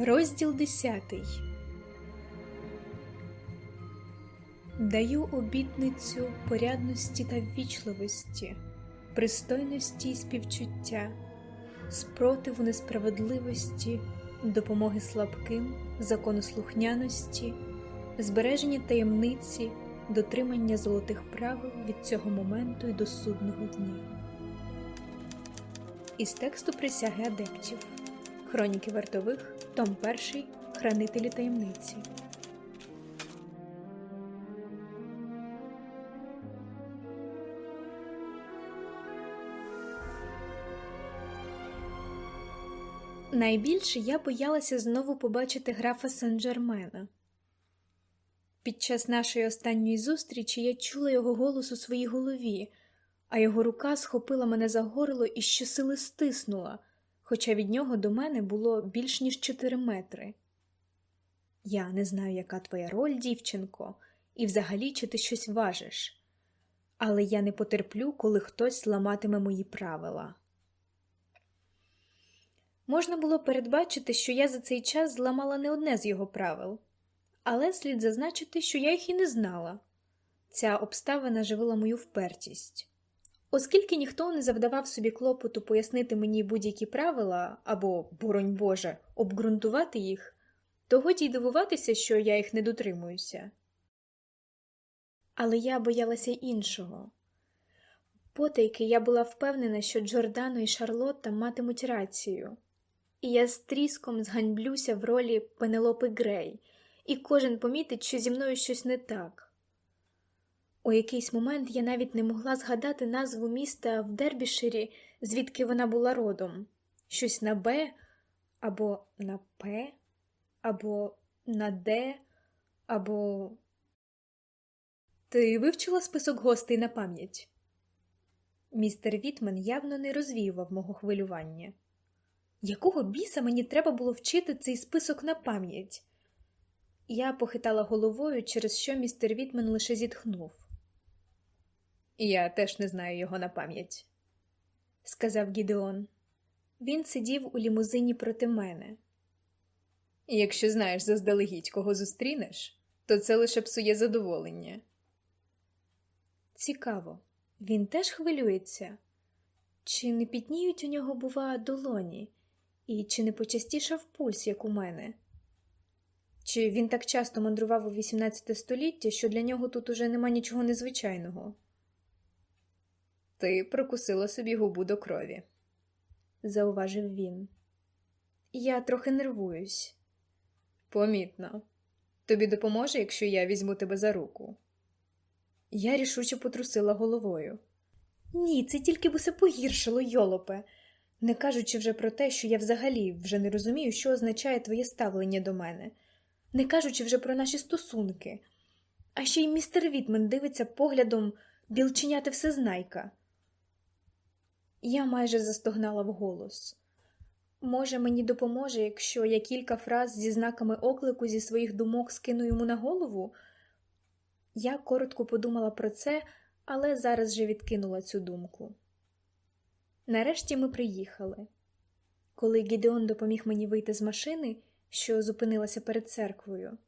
Розділ 10 Даю обітницю порядності та ввічливості, пристойності і співчуття, спротиву несправедливості, допомоги слабким, законослухняності, збереження таємниці, дотримання золотих правил від цього моменту і до судного дня. Із тексту присяги адептів. Хроніки вартових, Том 1, Хранителі таємниці. Найбільше я боялася знову побачити графа Сен-Джермена. Під час нашої останньої зустрічі я чула його голос у своїй голові, а його рука схопила мене за горло і щосили стиснула хоча від нього до мене було більш ніж чотири метри. Я не знаю, яка твоя роль, дівчинко, і взагалі чи ти щось важиш, але я не потерплю, коли хтось ламатиме мої правила. Можна було передбачити, що я за цей час зламала не одне з його правил, але слід зазначити, що я їх і не знала. Ця обставина живила мою впертість. Оскільки ніхто не завдавав собі клопоту пояснити мені будь-які правила або, боронь Боже, обґрунтувати їх, то годі й дивуватися, що я їх не дотримуюся. Але я боялася іншого. Потайки я була впевнена, що Джордано і Шарлотта матимуть рацію, і я з тріском зганьблюся в ролі Пенелопи Грей, і кожен помітить, що зі мною щось не так. У якийсь момент я навіть не могла згадати назву міста в Дербіширі, звідки вона була родом щось на Б, або на П, або на Д, або. Ти вивчила список гостей на пам'ять? Містер Вітмен явно не розвіював мого хвилювання. Якого біса мені треба було вчити цей список на пам'ять? Я похитала головою, через що містер Вітмен лише зітхнув. Я теж не знаю його на пам'ять, сказав Гідеон. Він сидів у лімузині проти мене. Якщо знаєш заздалегідь, кого зустрінеш, то це лише псує задоволення. Цікаво, він теж хвилюється? Чи не пітніють у нього, бува, долоні, і чи не почастішав пульс, як у мене? Чи він так часто мандрував у XVIII століття, що для нього тут уже нема нічого незвичайного? Ти прокусила собі губу до крові, зауважив він. Я трохи нервуюсь. Помітно. Тобі допоможе, якщо я візьму тебе за руку. Я рішуче потрусила головою. Ні, це тільки б усе погіршило, йолопе, не кажучи вже про те, що я взагалі вже не розумію, що означає твоє ставлення до мене, не кажучи вже про наші стосунки. А ще й містер Вітмен дивиться поглядом білченяти всезнайка. Я майже застогнала вголос. Може, мені допоможе, якщо я кілька фраз зі знаками оклику зі своїх думок скину йому на голову? Я коротко подумала про це, але зараз же відкинула цю думку. Нарешті ми приїхали. Коли Гідеон допоміг мені вийти з машини, що зупинилася перед церквою.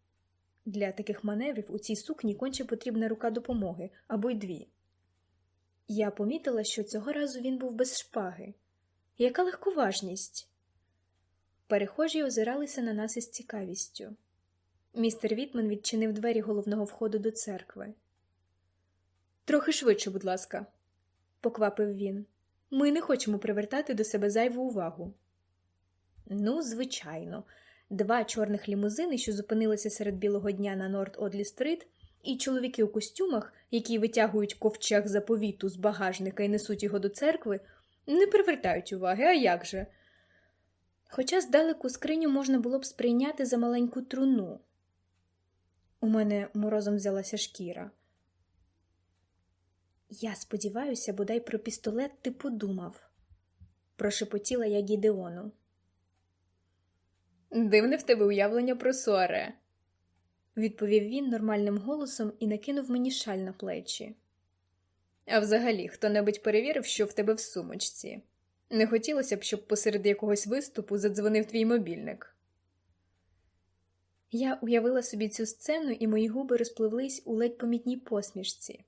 Для таких маневрів у цій сукні конче потрібна рука допомоги або й дві. Я помітила, що цього разу він був без шпаги. Яка легковажність? Перехожі озиралися на нас із цікавістю. Містер Вітман відчинив двері головного входу до церкви. Трохи швидше, будь ласка, поквапив він. Ми не хочемо привертати до себе зайву увагу. Ну, звичайно, два чорних лімузини, що зупинилися серед білого дня на Норд Одлі Стрит, і чоловіки у костюмах, які витягують ковчег заповіту з багажника і несуть його до церкви, не привертають уваги, а як же? Хоча здалеку скриню можна було б сприйняти за маленьку труну. У мене морозом взялася шкіра. Я сподіваюся, бодай про пістолет ти подумав, прошепотіла я Гідеону. Дивне в тебе уявлення про соаре, відповів він нормальним голосом і накинув мені шаль на плечі. А взагалі, хто небудь перевірив, що в тебе в сумочці. Не хотілося б, щоб посеред якогось виступу задзвонив твій мобільник. Я уявила собі цю сцену, і мої губи розпливлись у ледь помітній посмішці,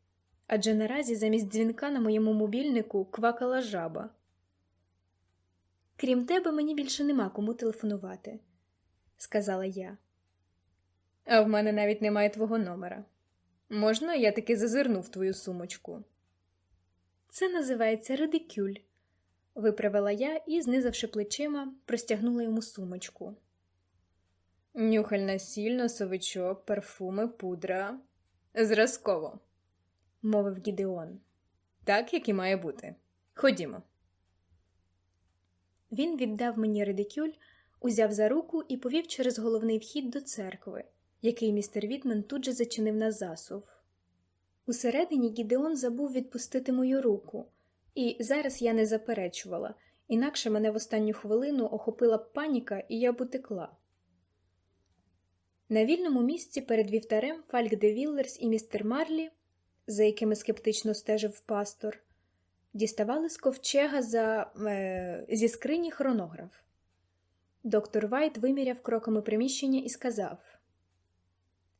адже наразі замість дзвінка на моєму мобільнику квакала жаба. Крім тебе, мені більше нема кому телефонувати, сказала я. А в мене навіть немає твого номера. Можна, я таки зазирну в твою сумочку? Це називається редикюль, виправила я і, знизавши плечима, простягнула йому сумочку. Нюхальна сіль, носовичок, парфуми, пудра. Зразково, мовив Гідеон. Так, як і має бути. Ходімо. Він віддав мені редикюль, узяв за руку і повів через головний вхід до церкви, який містер Вітмен тут же зачинив на засув. Усередині Гідеон забув відпустити мою руку, і зараз я не заперечувала, інакше мене в останню хвилину охопила б паніка, і я б утекла. На вільному місці перед вівтарем Фальк де Віллерс і містер Марлі, за якими скептично стежив пастор, діставали з ковчега за, е, зі скрині хронограф. Доктор Вайт виміряв кроками приміщення і сказав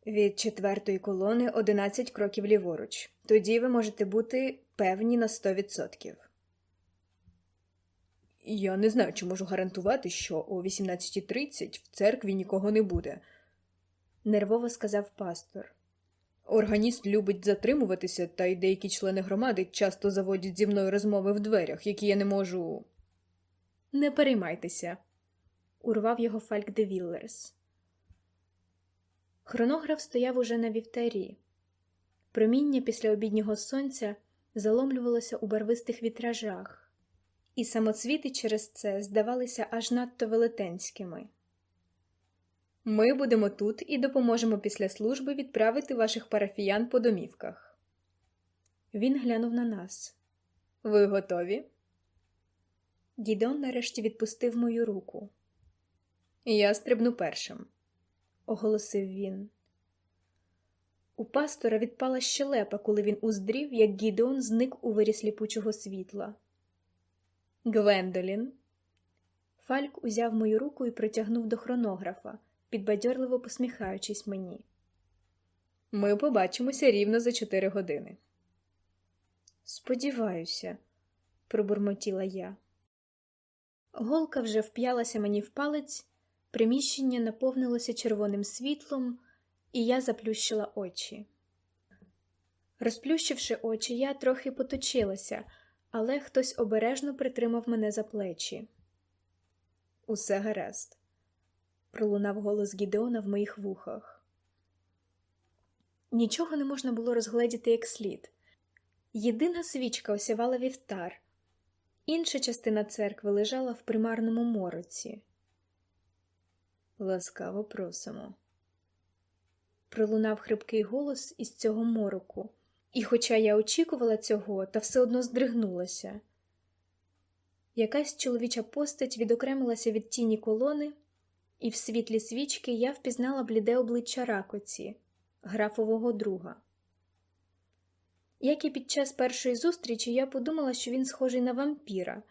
від четвертої колони 11 кроків ліворуч. Тоді ви можете бути певні на 100%. Я не знаю, чи можу гарантувати, що о 18.30 в церкві нікого не буде, нервово сказав пастор. Органіст любить затримуватися, та й деякі члени громади часто заводять зі мною розмови в дверях, які я не можу. Не переймайтеся, урвав його Фальк де Віллерс. Хронограф стояв уже на вівтарі. Проміння після обіднього сонця заломлювалося у барвистих вітражах, і самоцвіти через це здавалися аж надто велетенськими. Ми будемо тут і допоможемо після служби відправити ваших парафіян по домівках. Він глянув на нас. Ви готові? Дідон нарешті відпустив мою руку. Я стрибну першим, оголосив він. У пастора відпала щелепа, коли він уздрів, як Гідеон зник у вирі сліпучого світла. Гвендолін. Фальк узяв мою руку і протягнув до хронографа підбадьорливо посміхаючись мені. Ми побачимося рівно за чотири години. Сподіваюся, пробурмотіла я. Голка вже вп'ялася мені в палець, приміщення наповнилося червоним світлом, і я заплющила очі. Розплющивши очі, я трохи поточилася, але хтось обережно притримав мене за плечі. Усе гаразд пролунав голос Гідеона в моїх вухах. Нічого не можна було розгледіти як слід. Єдина свічка осявала вівтар, інша частина церкви лежала в примарному мороці. Ласкаво просимо. Пролунав хрипкий голос із цього мороку, і, хоча я очікувала цього, та все одно здригнулася. Якась чоловіча постать відокремилася від тіні колони і в світлі свічки я впізнала бліде обличчя ракоці, графового друга. Як і під час першої зустрічі я подумала, що він схожий на вампіра,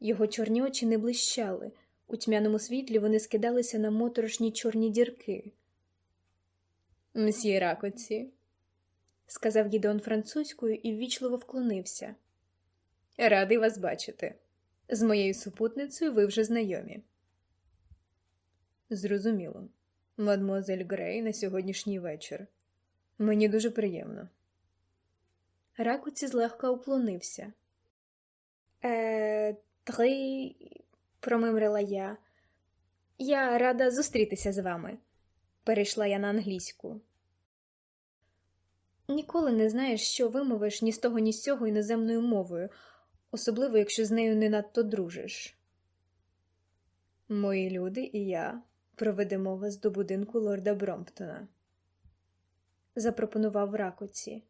його чорні очі не блищали, у тьмяному світлі вони скидалися на моторошні чорні дірки. Мсьє ракоці, сказав Гідеон французькою і ввічливо вклонився. Радий вас бачити. З моєю супутницею ви вже знайомі. Зрозуміло. Мадмуазель Грей на сьогоднішній вечір. Мені дуже приємно. Ракоці злегка уклонився. Е, très, промимрила я. Я рада зустрітися з вами, перейшла я на англійську. Ніколи не знаєш, що вимовиш ні з того, ні з цього іноземною мовою, особливо якщо з нею не надто дружиш. Мої люди і я Проведемо вас до будинку лорда Бромптона, запропонував ракоці.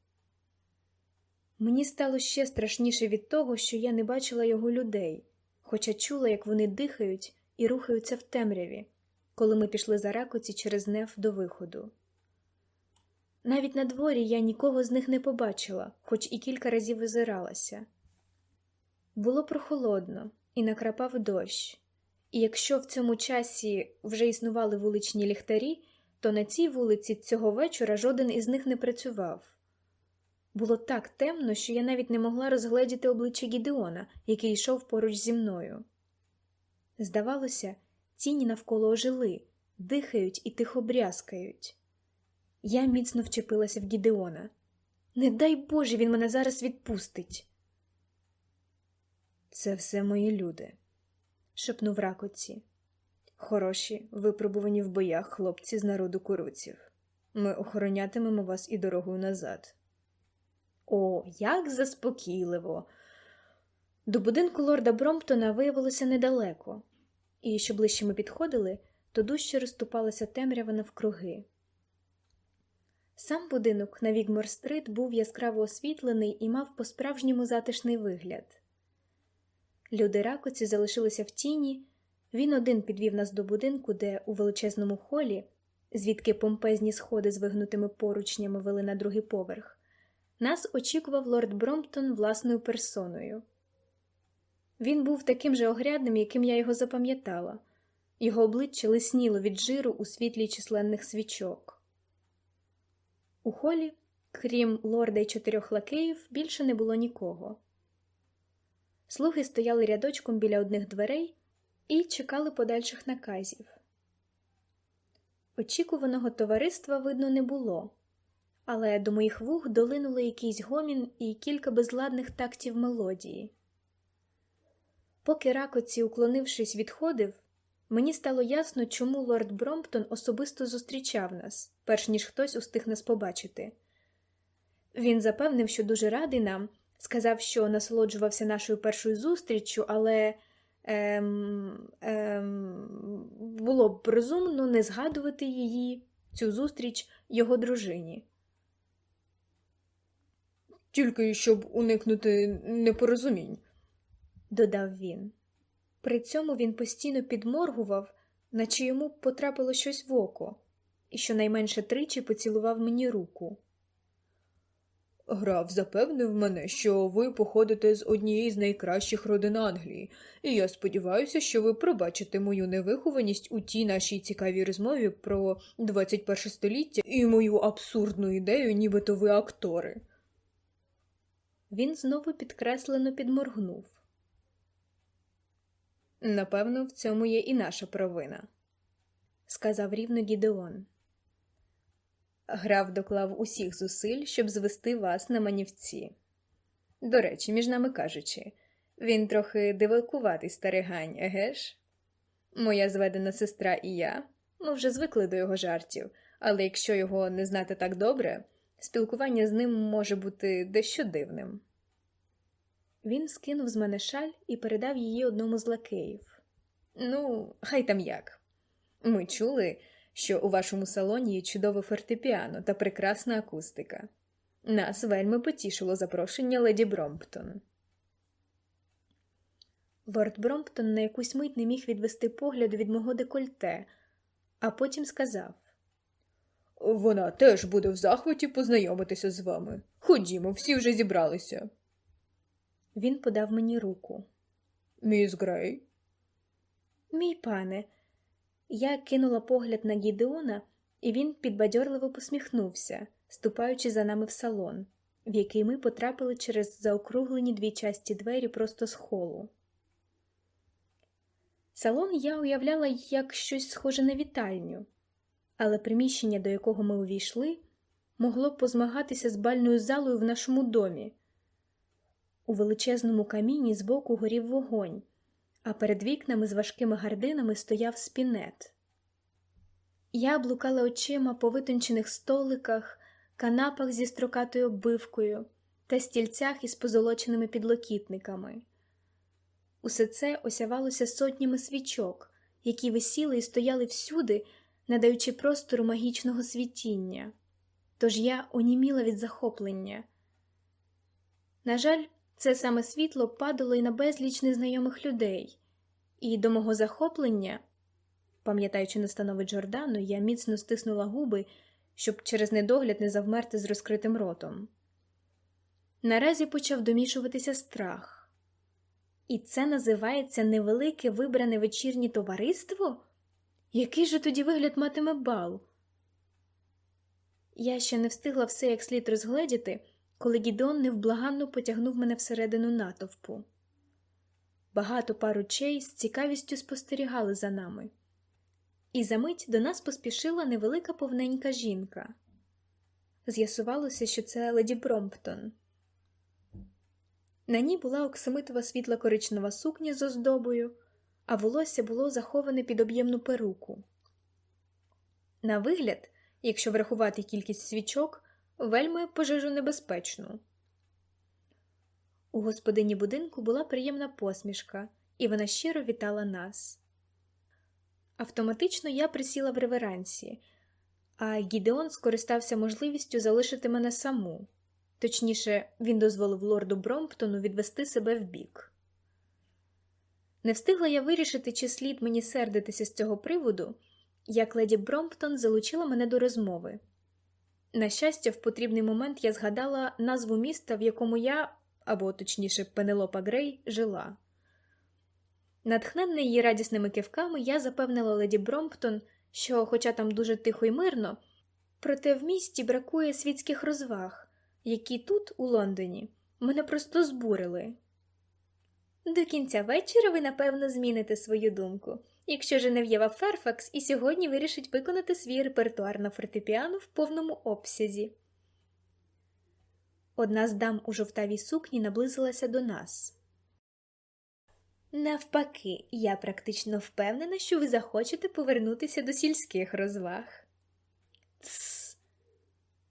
Мені стало ще страшніше від того, що я не бачила його людей, хоча чула, як вони дихають і рухаються в темряві, коли ми пішли за ракоці через неф до виходу. Навіть на дворі я нікого з них не побачила, хоч і кілька разів озиралася. Було прохолодно і накрапав дощ і якщо в цьому часі вже існували вуличні ліхтарі, то на цій вулиці цього вечора жоден із них не працював. Було так темно, що я навіть не могла розгледіти обличчя Гідеона, який йшов поруч зі мною. Здавалося, тіні навколо ожили, дихають і тихо брязкають. Я міцно вчепилася в Гідеона. Не дай Боже, він мене зараз відпустить. Це все мої люди, шепнув ракоці. Хороші, випробувані в боях хлопці з народу куруців. Ми охоронятимемо вас і дорогою назад. О, як заспокійливо! До будинку лорда Бромптона виявилося недалеко, і що ближче ми підходили, то дужче розступалася темрява навкруги. Сам будинок на Вігмор-стрит був яскраво освітлений і мав по-справжньому затишний вигляд. Люди ракоці залишилися в тіні. Він один підвів нас до будинку, де у величезному холі, звідки помпезні сходи з вигнутими поручнями вели на другий поверх, нас очікував лорд Бромптон власною персоною. Він був таким же огрядним, яким я його запам'ятала, його обличчя лисніло від жиру у світлі численних свічок. У холі, крім лорда й чотирьох лакеїв, більше не було нікого. Слуги стояли рядочком біля одних дверей і чекали подальших наказів. Очікуваного товариства видно не було, але до моїх вух долинули якийсь гомін і кілька безладних тактів мелодії. Поки ракоці, уклонившись, відходив, мені стало ясно, чому лорд Бромптон особисто зустрічав нас, перш ніж хтось устиг нас побачити. Він запевнив, що дуже радий нам, сказав, що насолоджувався нашою першою зустріччю, але ем, ем, було б розумно не згадувати її, цю зустріч його дружині. Тільки щоб уникнути непорозумінь, додав він. При цьому він постійно підморгував, наче йому потрапило щось в око, і щонайменше тричі поцілував мені руку. Граф запевнив мене, що ви походите з однієї з найкращих родин Англії, і я сподіваюся, що ви пробачите мою невихованість у тій нашій цікавій розмові про 21 століття і мою абсурдну ідею, нібито ви актори. Він знову підкреслено підморгнув. Напевно, в цьому є і наша провина, сказав рівно Гідеон. Граф доклав усіх зусиль, щоб звести вас на манівці. До речі, між нами кажучи, він трохи дивакуватий старигань, еге ж? Моя зведена сестра і я ми вже звикли до його жартів, але якщо його не знати так добре, спілкування з ним може бути дещо дивним. Він скинув з мене шаль і передав її одному з лакеїв. Ну, хай там як. Ми чули, що у вашому салоні є чудове фортепіано та прекрасна акустика. Нас вельми потішило запрошення леді Бромптон. Лорд Бромптон на якусь мить не міг відвести погляду від мого декольте, а потім сказав Вона теж буде в захваті познайомитися з вами. Ходімо, всі вже зібралися. Він подав мені руку. Міс Грей. Мій пане. Я кинула погляд на Гідеона, і він підбадьорливо посміхнувся, ступаючи за нами в салон, в який ми потрапили через заокруглені дві часті двері просто з холу. Салон я уявляла як щось схоже на вітальню, але приміщення, до якого ми увійшли, могло б позмагатися з бальною залою в нашому домі. У величезному каміні збоку горів вогонь, а перед вікнами з важкими гардинами стояв спінет. Я блукала очима по витончених столиках, канапах зі строкатою оббивкою та стільцях із позолоченими підлокітниками. Усе це осявалося сотнями свічок, які висіли і стояли всюди, надаючи простору магічного світіння. Тож я оніміла від захоплення. На жаль, це саме світло падало й на безліч незнайомих людей, і до мого захоплення, пам'ятаючи настанови Джордану, я міцно стиснула губи, щоб через недогляд не завмерти з розкритим ротом. Наразі почав домішуватися страх. І це називається невелике вибране вечірнє товариство? Який же тоді вигляд матиме бал? Я ще не встигла все як слід розгледіти, коли Гідеон невблаганно потягнув мене всередину натовпу. Багато пар очей з цікавістю спостерігали за нами, і за мить до нас поспішила невелика повненька жінка. З'ясувалося, що це леді Бромптон. На ній була оксамитова світла коричнева сукня з оздобою, а волосся було заховане під об'ємну перуку. На вигляд, якщо врахувати кількість свічок, вельми пожежонебезпечну. У господині будинку була приємна посмішка, і вона щиро вітала нас. Автоматично я присіла в реверансі, а Гідеон скористався можливістю залишити мене саму. Точніше, він дозволив лорду Бромптону відвести себе вбік. Не встигла я вирішити, чи слід мені сердитися з цього приводу, як леді Бромптон залучила мене до розмови. На щастя, в потрібний момент я згадала назву міста, в якому я, або точніше, Пенелопа Грей, жила. Натхненна її радісними кивками, я запевнила леді Бромптон, що, хоча там дуже тихо й мирно, проте в місті бракує світських розваг, які тут, у Лондоні, мене просто збурили. До кінця вечора ви, напевно, зміните свою думку, якщо Женев'єва Ферфакс і сьогодні вирішить виконати свій репертуар на фортепіано в повному обсязі. Одна з дам у жовтавій сукні наблизилася до нас. Навпаки, я практично впевнена, що ви захочете повернутися до сільських розваг. Тсс.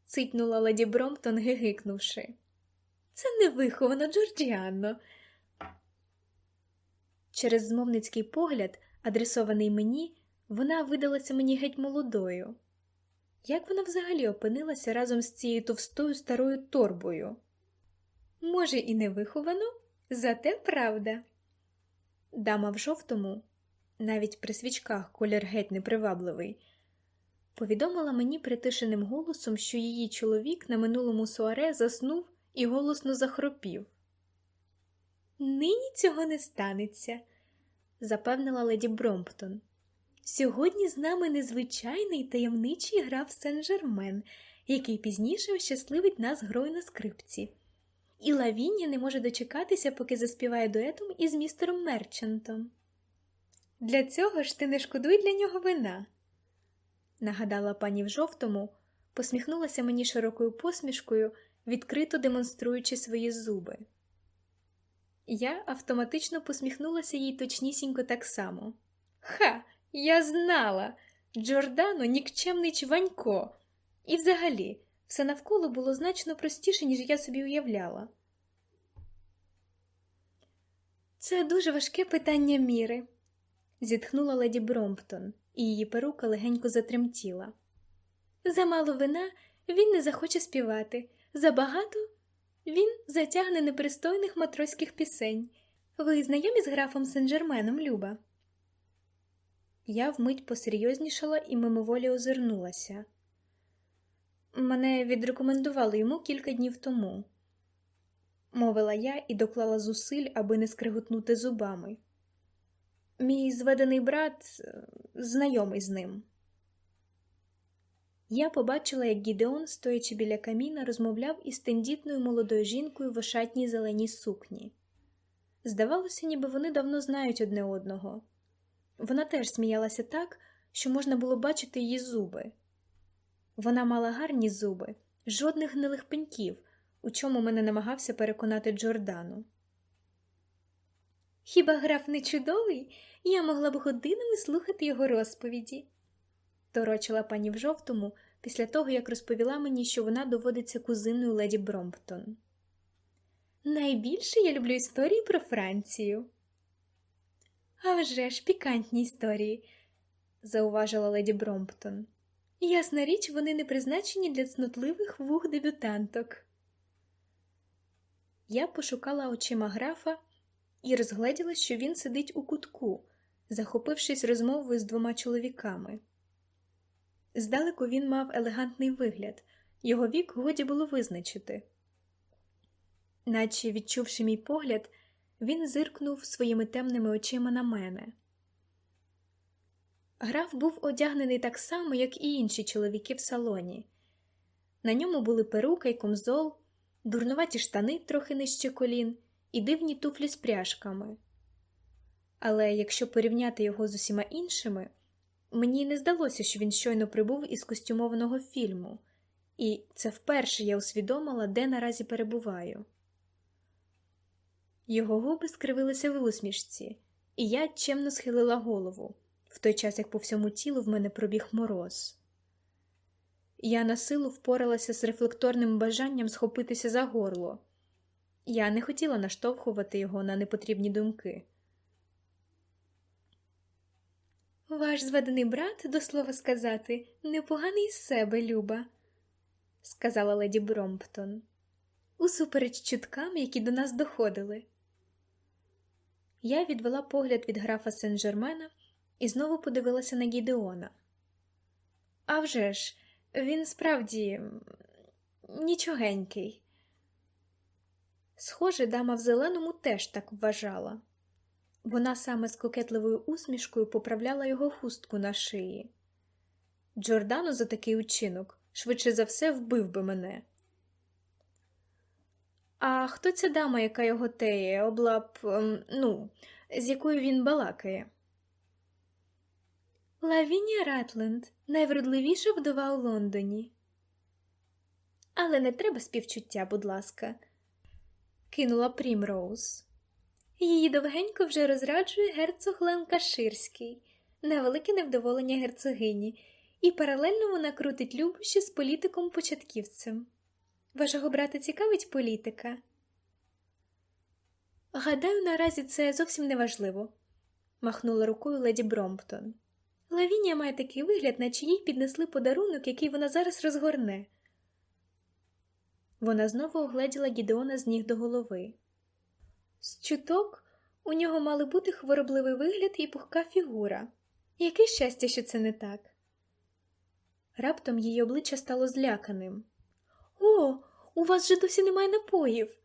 цитнула леді Бромптон, гигикнувши. Це невиховано, Джорджіанно. Через змовницький погляд, адресований мені, вона видалася мені геть молодою. Як вона взагалі опинилася разом з цією товстою старою торбою? Може, і не виховано, зате правда. Дама в жовтому, навіть при свічках колір геть непривабливий, повідомила мені притишеним голосом, що її чоловік на минулому суаре заснув і голосно захропів. Нині цього не станеться, запевнила леді Бромптон. Сьогодні з нами незвичайний таємничий граф Сен-Жермен, який пізніше щасливить нас грою на скрипці. І Лавіння не може дочекатися, поки заспіває дуетом із містером Мерчантом. Для цього ж ти не шкодуй для нього вина, нагадала пані в жовтому, посміхнулася мені широкою посмішкою, відкрито демонструючи свої зуби. Я автоматично посміхнулася їй точнісінько так само. Ха, я знала! Джордано нікчемний чванько. І взагалі, все навколо було значно простіше, ніж я собі уявляла. Це дуже важке питання міри, зітхнула леді Бромптон, і її перука легенько затремтіла. Замало вина він не захоче співати, забагато він затягне непристойних матроських пісень. Ви знайомі з графом Сен-Жерменом, Люба? Я вмить посерйознішала і мимоволі озирнулася. Мене відрекомендували йому кілька днів тому, мовила я і доклала зусиль, аби не скриготнути зубами. Мій зведений брат знайомий з ним. Я побачила, як Гідеон, стоячи біля каміна, розмовляв із тендітною молодою жінкою в ошатній зеленій сукні. Здавалося, ніби вони давно знають одне одного. Вона теж сміялася так, що можна було бачити її зуби. Вона мала гарні зуби, жодних гнилих пеньків, у чому мене намагався переконати Джордану. Хіба граф не чудовий? Я могла б годинами слухати його розповіді, торочила пані в жовтому після того, як розповіла мені, що вона доводиться кузиною леді Бромптон. Найбільше я люблю історії про Францію. «А вже ж пікантні історії, зауважила леді Бромптон. Ясна річ, вони не призначені для цнотливих вух дебютанток. Я пошукала очима графа і розгледіла, що він сидить у кутку, захопившись розмовою з двома чоловіками. Здалеку він мав елегантний вигляд, його вік годі було визначити. Наче, відчувши мій погляд, він зиркнув своїми темними очима на мене. Граф був одягнений так само, як і інші чоловіки в салоні. На ньому були перука й комзол, дурнуваті штани трохи нижче колін і дивні туфлі з пряжками. Але якщо порівняти його з усіма іншими, мені не здалося, що він щойно прибув із костюмованого фільму, і це вперше я усвідомила, де наразі перебуваю. Його губи скривилися в усмішці, і я чемно схилила голову, в той час як по всьому тілу в мене пробіг мороз. Я на силу впоралася з рефлекторним бажанням схопитися за горло. Я не хотіла наштовхувати його на непотрібні думки. Ваш зведений брат, до слова сказати, непоганий з себе, Люба, сказала леді Бромптон, усупереч чуткам, які до нас доходили. Я відвела погляд від графа Сен-Жермена і знову подивилася на Гідеона. «А вже ж, він справді нічогенький. Схоже, дама в зеленому теж так вважала. Вона саме з кокетливою усмішкою поправляла його хустку на шиї. Джордано за такий учинок швидше за все вбив би мене. А хто ця дама, яка його теє, обла б, ем, ну, з якою він балакає? Лавінія Ратленд, найвродливіша вдова у Лондоні. Але не треба співчуття, будь ласка, кинула Прімроуз. Її довгенько вже розраджує герцог Ленкаширський, на невдоволення герцогині, і паралельно вона крутить любощі з політиком-початківцем. Вашого брата цікавить політика? Гадаю, наразі це зовсім не важливо, махнула рукою леді Бромптон. Лавінія має такий вигляд, наче їй піднесли подарунок, який вона зараз розгорне. Вона знову огледіла Гідеона з ніг до голови. З чуток у нього мали бути хворобливий вигляд і пухка фігура. Яке щастя, що це не так. Раптом її обличчя стало зляканим. О, у вас же досі немає напоїв.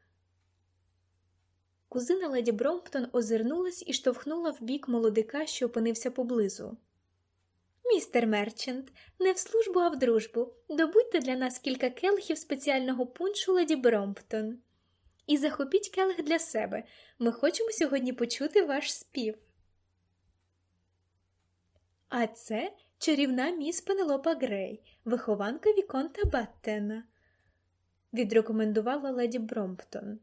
Кузина леді Бромптон озирнулась і штовхнула в бік молодика, що опинився поблизу. Містер Мерчант, не в службу, а в дружбу. Добудьте для нас кілька келихів спеціального пуншу леді Бромптон. І захопіть келих для себе. Ми хочемо сьогодні почути ваш спів. А це чарівна міс Пенелопа Грей, вихованка Віконта Баттена, відрекомендувала леді Бромптон.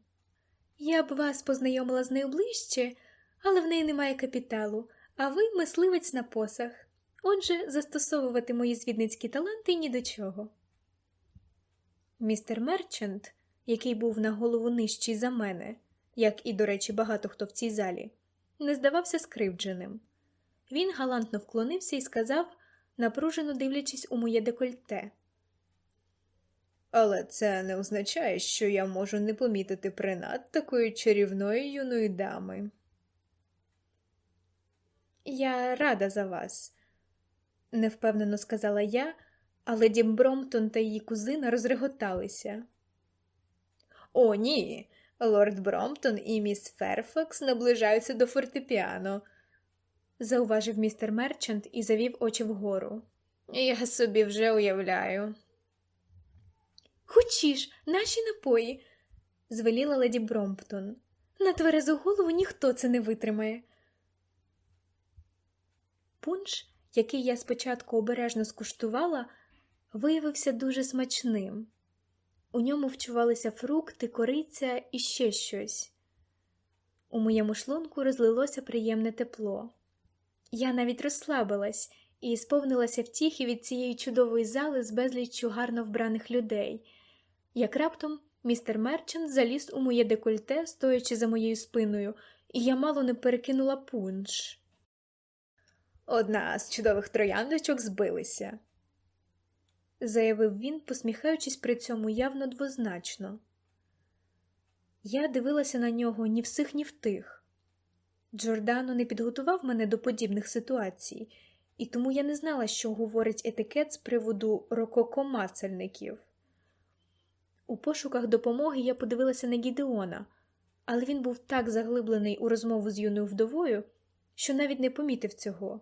Я б вас познайомила з нею ближче, але в неї немає капіталу, а ви мисливець на посах. Отже, застосовувати мої звідницькі таланти ні до чого. Містер Мерчант, який був на голову нижчий за мене, як і, до речі, багато хто в цій залі, не здавався скривдженим. Він галантно вклонився і сказав, напружено дивлячись у моє декольте. Але це не означає, що я можу не помітити принад такої чарівної юної дами. Я рада за вас, невпевнено сказала я, але леді Бромптон та її кузина розреготалися. О, ні. Лорд Бромптон і міс Ферфакс наближаються до фортепіано, зауважив містер Мерчант і завів очі вгору. Я собі вже уявляю. Хутчіш, наші напої, звеліла леді Бромптон. На тверезу голову ніхто це не витримає. Пунш, який я спочатку обережно скуштувала, виявився дуже смачним. У ньому вчувалися фрукти, кориця і ще щось. У моєму шлунку розлилося приємне тепло. Я навіть розслабилась і сповнилася втіхи від цієї чудової зали з безліччю гарно вбраних людей, як раптом містер Мерчант заліз у моє декольте, стоячи за моєю спиною, і я мало не перекинула пунш. Одна з чудових трояндочок збилися, заявив він, посміхаючись при цьому явно двозначно. Я дивилася на нього ні в сих, ні в тих. Джордано не підготував мене до подібних ситуацій, і тому я не знала, що говорить етикет з приводу рококомацальників. У пошуках допомоги я подивилася на Гідеона, але він був так заглиблений у розмову з юною вдовою, що навіть не помітив цього.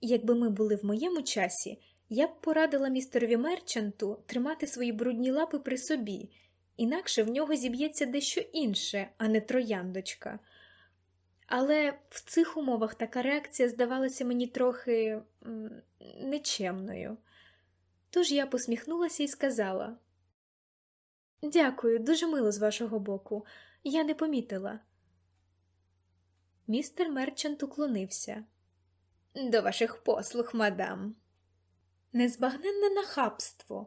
Якби ми були в моєму часі, Я б порадила містерові Мерчанту тримати свої брудні лапи при собі, інакше в нього зіб'ється дещо інше, а не трояндочка. Але в цих умовах така реакція здавалася мені трохи нечемною. Тож я посміхнулася і сказала: Дякую, дуже мило з вашого боку. Я не помітила. Містер Мерчант уклонився. До ваших послуг, мадам. Незбагненне нахабство.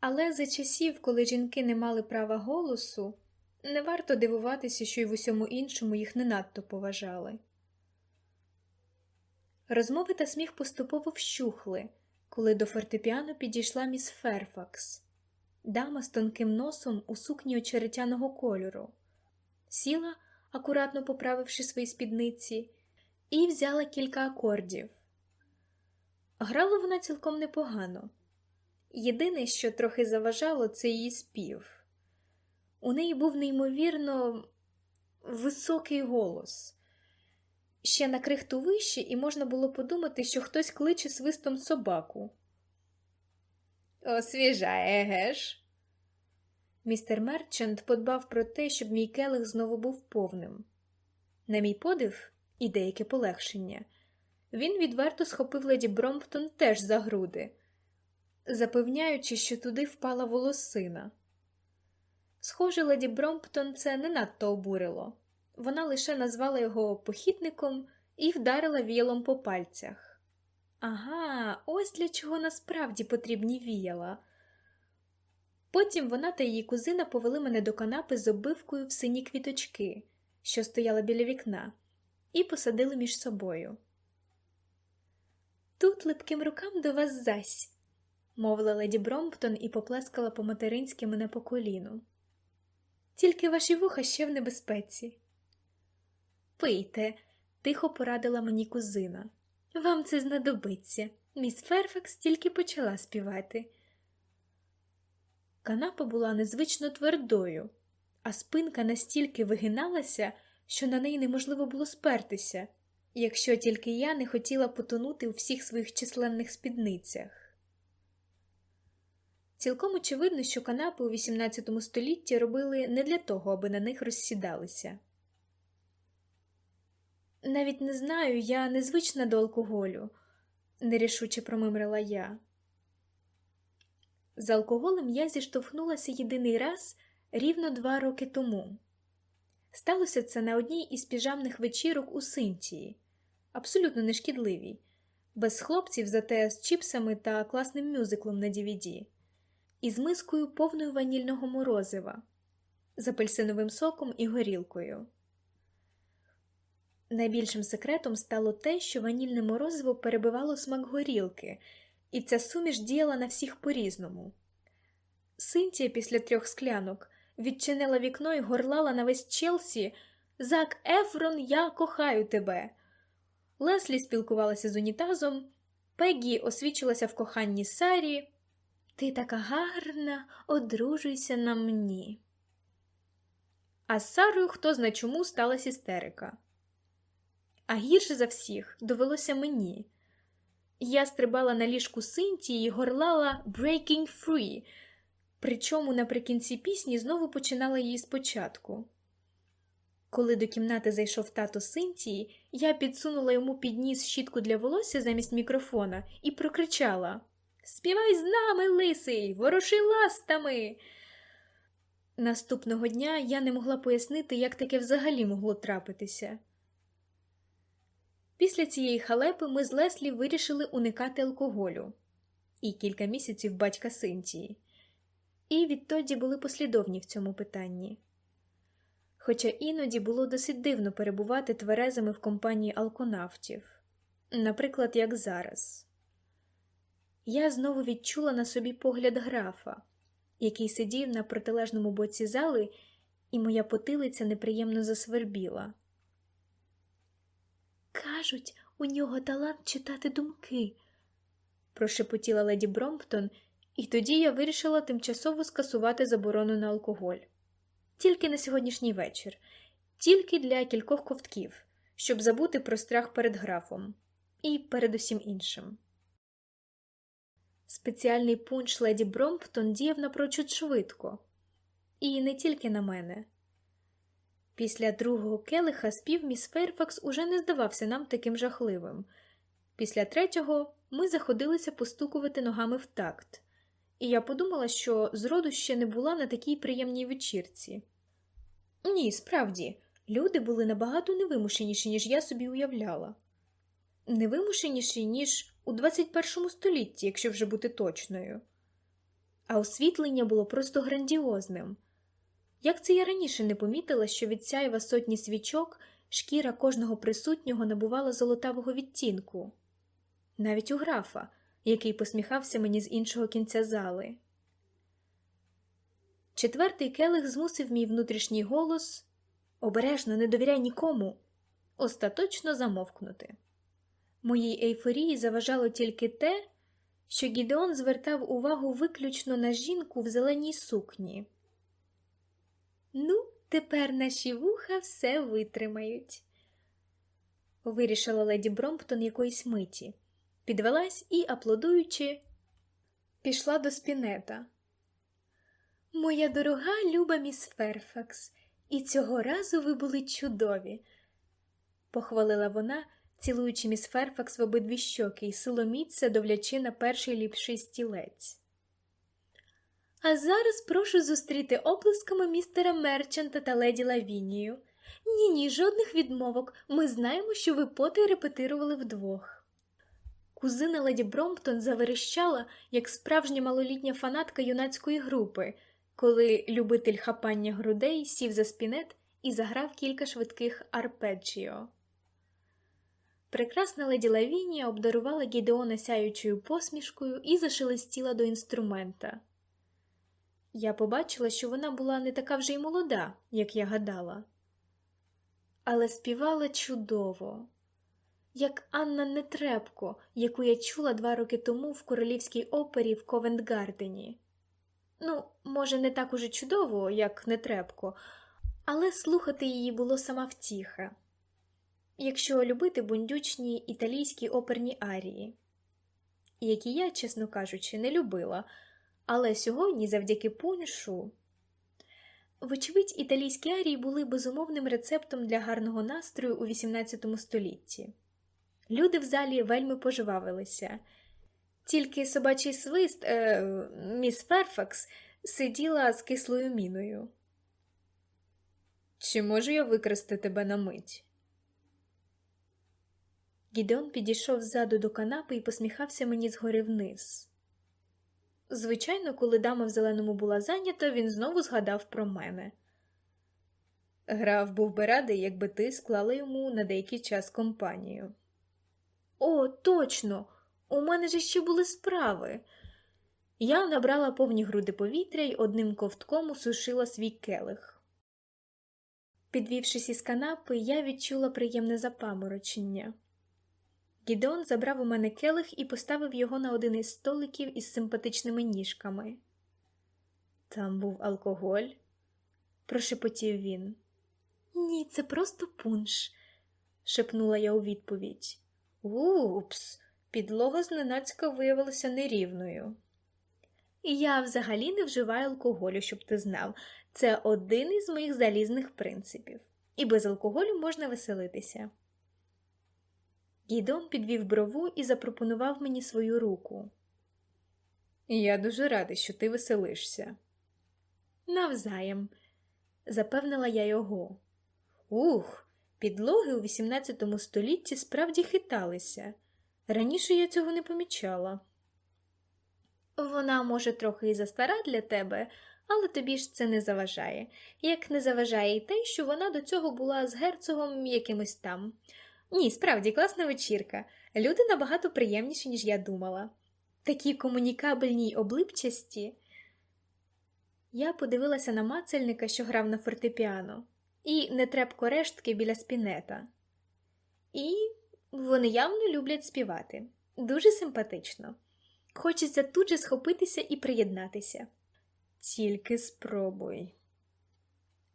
Але за часів, коли жінки не мали права голосу, не варто дивуватися, що й в усьому іншому їх не надто поважали. Розмови та сміх поступово вщухли, коли до фортепіано підійшла міс Ферфакс, дама з тонким носом у сукні очеретяного кольору, сіла, акуратно поправивши свої спідниці, і взяла кілька акордів. Грала вона цілком непогано. Єдине, що трохи заважало, це її спів. У неї був неймовірно високий голос. Ще на крихту вище, і можна було подумати, що хтось кличе свистом собаку. Освіжає, еге? Містер Мерчант подбав про те, щоб мій келих знову був повним. На мій подив і деяке полегшення. Він відверто схопив леді Бромптон теж за груди, запевняючи, що туди впала волосина. Схоже, леді Бромптон це не надто обурило. Вона лише назвала його похитником і вдарила віялом по пальцях. Ага, ось для чого насправді потрібні віяла. Потім вона та її кузина повели мене до канапи з оббивкою в сині квіточки, що стояла біля вікна, і посадили між собою. Тут липким рукам до вас зась, мовила леді Бромптон і поплескала по материнськи мене по коліну. Тільки ваші вуха ще в небезпеці. Пийте, тихо порадила мені кузина. Вам це знадобиться. Міс Ферфакс тільки почала співати. Канапа була незвично твердою, а спинка настільки вигиналася, що на неї неможливо було спертися, якщо тільки я не хотіла потонути у всіх своїх численних спідницях. Цілком очевидно, що канапи у XVIII столітті робили не для того, аби на них розсідалися. Навіть не знаю, я незвична до алкоголю, нерішуче промимрила я. З алкоголем я зіштовхнулася єдиний раз рівно два роки тому. Сталося це на одній із піжамних вечірок у Синтії, абсолютно нешкідливій, без хлопців, зате з чіпсами та класним мюзиклом на DVD, із мискою повною ванільного морозива, з апельсиновим соком і горілкою. Найбільшим секретом стало те, що ванільне морозиво перебивало смак горілки, і ця суміш діяла на всіх по-різному. Синтія після трьох склянок відчинила вікно і горлала на весь Челсі Зак Ефрон, я кохаю тебе. Леслі спілкувалася з унітазом, Пеггі освічилася в коханні Сарі. Ти така гарна, одружуйся на мені. А з Сарою хто зна чому сталася істерика. А гірше за всіх довелося мені. Я стрибала на ліжку Синтії і горлала Breaking Free, причому наприкінці пісні знову починала її спочатку. Коли до кімнати зайшов тато Синтії, я підсунула йому під ніс щітку для волосся замість мікрофона і прокричала Співай з нами, лисий, вороши ластами. Наступного дня я не могла пояснити, як таке взагалі могло трапитися. Після цієї халепи ми з Леслі вирішили уникати алкоголю і кілька місяців батька Синтії, і відтоді були послідовні в цьому питанні. Хоча іноді було досить дивно перебувати тверезими в компанії алконавтів, наприклад, як зараз. Я знову відчула на собі погляд графа, який сидів на протилежному боці зали, і моя потилиця неприємно засвербіла. Кажуть, у нього талант читати думки, прошепотіла леді Бромптон, і тоді я вирішила тимчасово скасувати заборону на алкоголь. Тільки на сьогоднішній вечір, тільки для кількох ковтків, щоб забути про страх перед графом і перед усім іншим. Спеціальний пунш леді Бромптон діяв напрочуд швидко, і не тільки на мене. Після другого келиха спів міс Фейрфакс уже не здавався нам таким жахливим. Після третього ми заходилися постукувати ногами в такт, і я подумала, що зроду ще не була на такій приємній вечірці. Ні, справді, люди були набагато невимушеніші, ніж я собі уявляла. Невимушеніші, ніж у 21 столітті, якщо вже бути точною. А освітлення було просто грандіозним. Як це я раніше не помітила, що від сяйва сотні свічок шкіра кожного присутнього набувала золотавого відтінку, навіть у графа, який посміхався мені з іншого кінця зали. Четвертий келих змусив мій внутрішній голос обережно не довіряй нікому, остаточно замовкнути. Моїй ейфорії заважало тільки те, що Гідеон звертав увагу виключно на жінку в зеленій сукні. Ну, тепер наші вуха все витримають, вирішила леді Бромптон якоїсь миті, підвелась і, аплодуючи, пішла до спінета. Моя дорога люба міс Ферфакс, і цього разу ви були чудові, похвалила вона, цілуючи міс Ферфакс в обидві щоки і силоміць садовлячи на перший ліпший стілець. А зараз прошу зустріти оплесками містера Мерчанта та леді Лавінію. Ні, ні, жодних відмовок. Ми знаємо, що ви потай репетирували вдвох. Кузина леді Бромптон заверещала, як справжня малолітня фанатка юнацької групи, коли любитель хапання грудей сів за спінет і заграв кілька швидких арпеджіо. Прекрасна леді Лавінія обдарувала Гідеона сяючою посмішкою і зашелестіла до інструмента. Я побачила, що вона була не така вже й молода, як я гадала, але співала чудово, як Анна Нетребко, яку я чула два роки тому в королівській опері в Ковентгардені. Ну, може, не так уже чудово, як Нетребко, але слухати її було сама втіха, якщо любити бундючні італійські оперні арії, які я, чесно кажучи, не любила. Але сьогодні, завдяки пуншу, вочевидь, італійські арії були безумовним рецептом для гарного настрою у XVIII столітті. Люди в залі вельми пожвавилися, тільки собачий свист, е, міс Ферфакс, сиділа з кислою міною. Чи можу я викрасти тебе на мить? Гідеон підійшов ззаду до канапи і посміхався мені згори вниз. Звичайно, коли дама в зеленому була зайнята, він знову згадав про мене. Граф був би радий, якби ти склала йому на деякий час компанію. О, точно! У мене ж ще були справи. Я набрала повні груди повітря і одним ковтком усушила свій келих. Підвівшись із канапи, я відчула приємне запаморочення. Гідеон забрав у мене келих і поставив його на один із столиків із симпатичними ніжками. Там був алкоголь, прошепотів він. Ні, це просто пунш, шепнула я у відповідь. Упс, підлога зненацька виявилася нерівною. Я взагалі не вживаю алкоголю, щоб ти знав. Це один із моїх залізних принципів, і без алкоголю можна веселитися. Гідон підвів брову і запропонував мені свою руку. Я дуже радий, що ти веселишся. Навзаєм, запевнила я його. Ух, підлоги у XVIII столітті справді хиталися. Раніше я цього не помічала. Вона, може, трохи і застара для тебе, але тобі ж це не заважає, як не заважає й те, що вона до цього була з герцогом якимось там. Ні, справді класна вечірка. Люди набагато приємніші, ніж я думала. Такі комунікабельні й облипчасті. Я подивилася на мацельника, що грав на фортепіано, і нетрепко рештки біля спінета. І вони явно люблять співати. Дуже симпатично. Хочеться тут же схопитися і приєднатися. Тільки спробуй.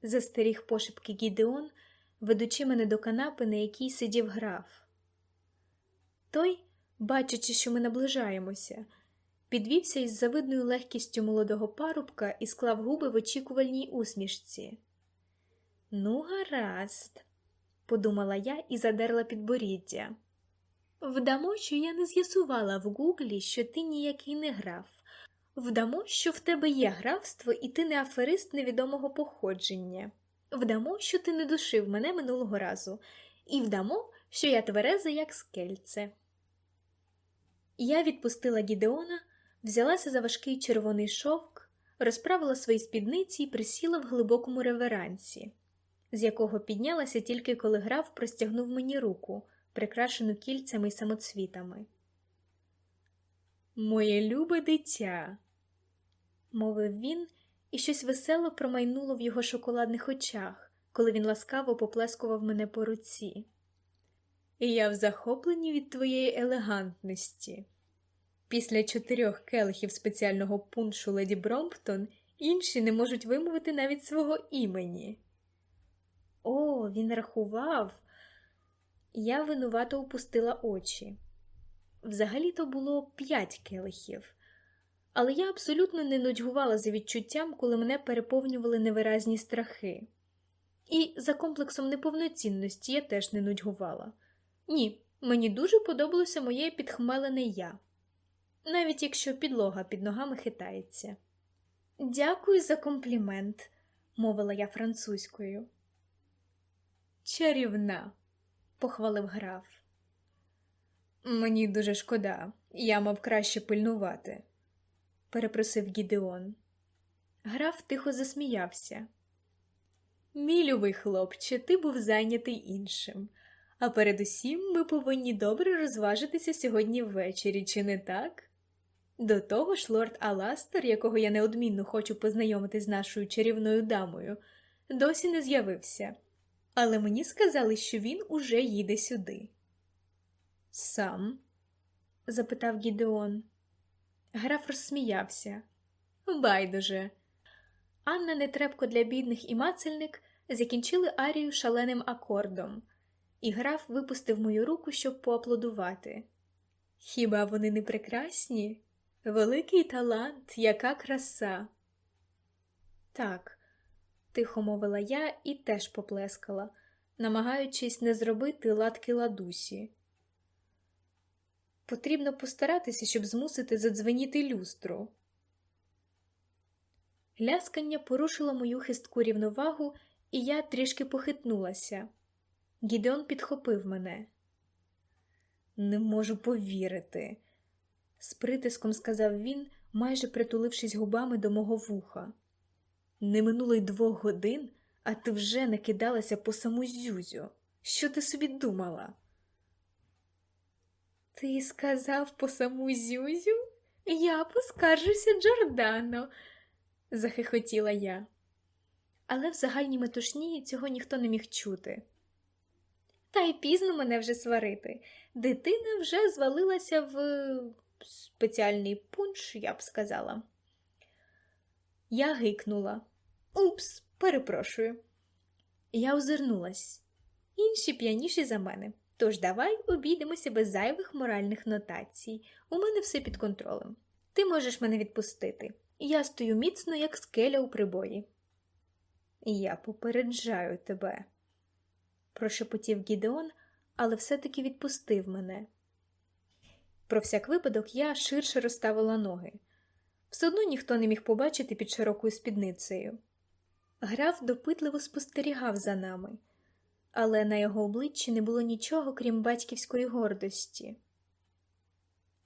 Застеріг пошепки Гідеон ведучи мене до канапи, на якій сидів граф. Той, бачачи, що ми наближаємося, підвівся із завидною легкістю молодого парубка і склав губи в очікувальній усмішці. Ну, гаразд, подумала я і задерла підборіддя. Вдамо, що я не з'ясувала в гуглі, що ти ніякий не граф. Вдамо, що в тебе є графство, і ти не аферист невідомого походження. Вдамо, що ти не душив мене минулого разу, і вдамо, що я твереза, як скельце. Я відпустила Гідеона, взялася за важкий червоний шовк, розправила свої спідниці і присіла в глибокому реверансі, з якого піднялася тільки коли граф простягнув мені руку, прикрашену кільцями й самоцвітами. Моє любе дитя, мовив він, і щось весело промайнуло в його шоколадних очах, коли він ласкаво поплескував мене по руці. І я в захопленні від твоєї елегантності. Після чотирьох келихів спеціального пуншу леді Бромптон інші не можуть вимовити навіть свого імені. О, він рахував. Я винувато опустила очі. Взагалі то було п'ять келихів, але я абсолютно не нудьгувала за відчуттям, коли мене переповнювали невиразні страхи. І за комплексом неповноцінності я теж не нудьгувала. Ні, мені дуже подобалося моє підхмелене я, навіть якщо підлога під ногами хитається. Дякую за комплімент, мовила я французькою. Чарівна, похвалив граф. Мені дуже шкода, я мав краще пильнувати, перепросив Гідеон. Граф тихо засміявся. Мій любий хлопче, ти був зайнятий іншим, а передусім ми повинні добре розважитися сьогодні ввечері, чи не так? До того ж, лорд Аластер, якого я неодмінно хочу познайомити з нашою чарівною дамою, досі не з'явився, але мені сказали, що він уже їде сюди. Сам? запитав Гідеон. Граф розсміявся. Байдуже. Анна Нетребко для бідних і мацельник закінчили арію шаленим акордом, і граф випустив мою руку, щоб поаплодувати. Хіба вони не прекрасні? Великий талант, яка краса. Так, тихо мовила я і теж поплескала, намагаючись не зробити ладки ладусі. Потрібно постаратися, щоб змусити задзвеніти люстру. Ляскання порушило мою хистку рівновагу, і я трішки похитнулася. Гідеон підхопив мене. Не можу повірити, з притиском сказав він, майже притулившись губами до мого вуха. Не минуло й двох годин, а ти вже накидалася по саму зюзю. Що ти собі думала? Ти сказав по саму зюзю? Я поскаржуся Джордано, захихотіла я. Але в загальній метушні цього ніхто не міг чути. Та й пізно мене вже сварити. Дитина вже звалилася в спеціальний пунш, я б сказала. Я гикнула. Упс, перепрошую. Я озирнулась. Інші п'яніші за мене. Тож давай обійдемося без зайвих моральних нотацій. У мене все під контролем. Ти можеш мене відпустити. Я стою міцно, як скеля у прибої. Я попереджаю тебе, прошепотів Гідеон, але все-таки відпустив мене. Про всяк випадок я ширше розставила ноги. Все одно ніхто не міг побачити під широкою спідницею. Граф допитливо спостерігав за нами, але на його обличчі не було нічого, крім батьківської гордості.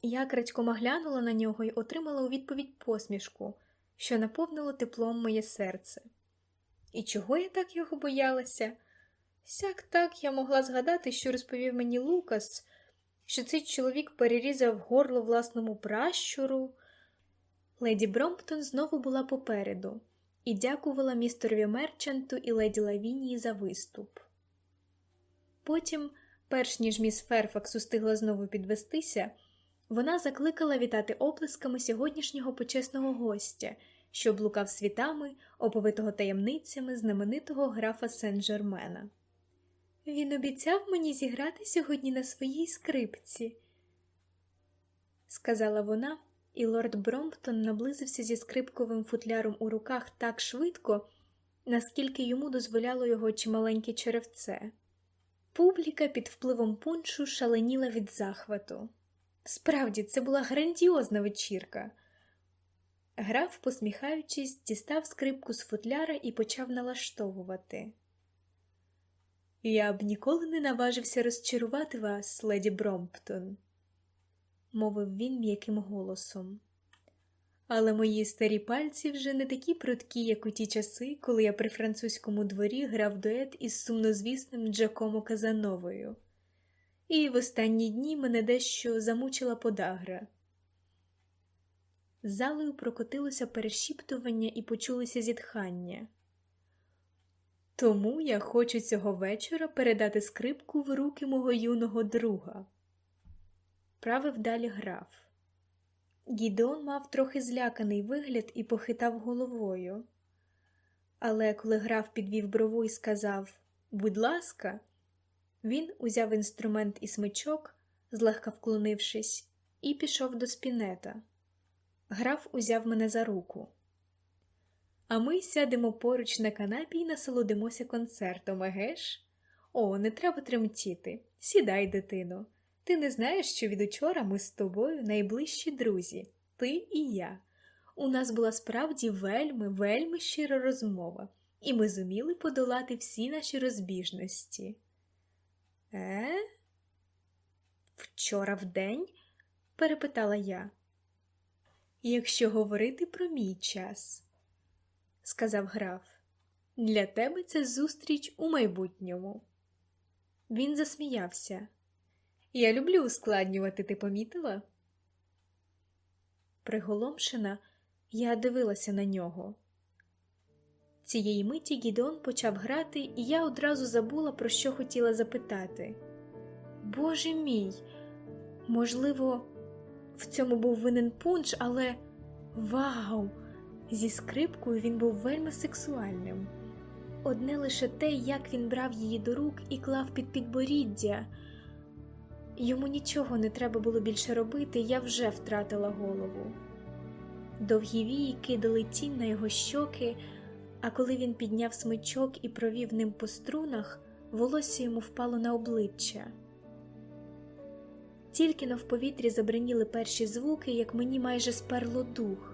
Я крадькома глянула на нього і отримала у відповідь посмішку, що наповнило теплом моє серце. І чого я так його боялася? Сяк так я могла згадати, що розповів мені Лукас, що цей чоловік перерізав горло власному пращуру. Леді Бромптон знову була попереду і дякувала містерові Мерчанту і леді Лавінії за виступ. Потім, перш ніж міс Ферфакс устигла знову підвестися, вона закликала вітати оплесками сьогоднішнього почесного гостя, що блукав світами, оповитого таємницями знаменитого графа Сен-Жермена. Він обіцяв мені зіграти сьогодні на своїй скрипці, сказала вона і лорд Бромптон наблизився зі скрипковим футляром у руках так швидко, наскільки йому дозволяло його чималеньке черевце. Публіка під впливом пуншу шаленіла від захвату. Справді, це була грандіозна вечірка. Граф, посміхаючись, дістав скрипку з футляра і почав налаштовувати. Я б ніколи не наважився розчарувати вас, леді Бромптон, мовив він м'яким голосом. Але мої старі пальці вже не такі прудкі, як у ті часи, коли я при французькому дворі грав дует із сумнозвісним Джакомо Казановою. І в останні дні мене дещо замучила подагра. Залою прокотилося перешіптування і почулися зітхання. Тому я хочу цього вечора передати скрипку в руки мого юного друга. Правив далі граф. Гідеон мав трохи зляканий вигляд і похитав головою. Але коли граф підвів брову і сказав Будь ласка, він узяв інструмент і смичок, злегка вклонившись, і пішов до спінета. Граф узяв мене за руку. А ми сядемо поруч на канапі і насолодимося концертом, егеш? О, не треба тремтіти. Сідай, дитино. Ти не знаєш, що від учора ми з тобою найближчі друзі, ти і я. У нас була справді вельми, вельми щира розмова, і ми зуміли подолати всі наші розбіжності. Е? Вчора вдень? перепитала я. Якщо говорити про мій час, сказав граф, для тебе це зустріч у майбутньому. Він засміявся. Я люблю ускладнювати, ти помітила? Приголомшена, я дивилася на нього. Цієї миті Гідеон почав грати, і я одразу забула, про що хотіла запитати. Боже мій, можливо, в цьому був винен пунч, але вау! Зі скрипкою він був вельми сексуальним. Одне лише те, як він брав її до рук і клав під підборіддя. Йому нічого не треба було більше робити, я вже втратила голову. Довгі вії кидали тінь на його щоки, а коли він підняв смичок і провів ним по струнах, волосся йому впало на обличчя. Тільки на в повітрі забриніли перші звуки, як мені майже сперло дух.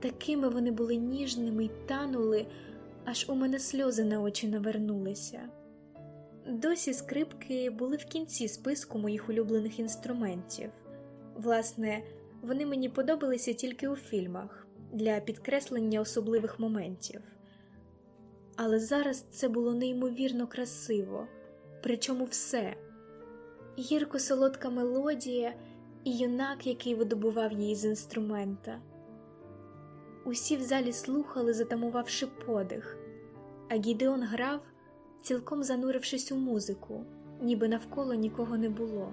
Такими вони були ніжними й танули, аж у мене сльози на очі навернулися. Досі скрипки були в кінці списку моїх улюблених інструментів. Власне, вони мені подобалися тільки у фільмах для підкреслення особливих моментів. Але зараз це було неймовірно красиво, причому все гірко солодка мелодія і юнак, який видобував її з інструмента. Усі в залі слухали, затамувавши подих, а Гідеон грав, цілком занурившись у музику, ніби навколо нікого не було.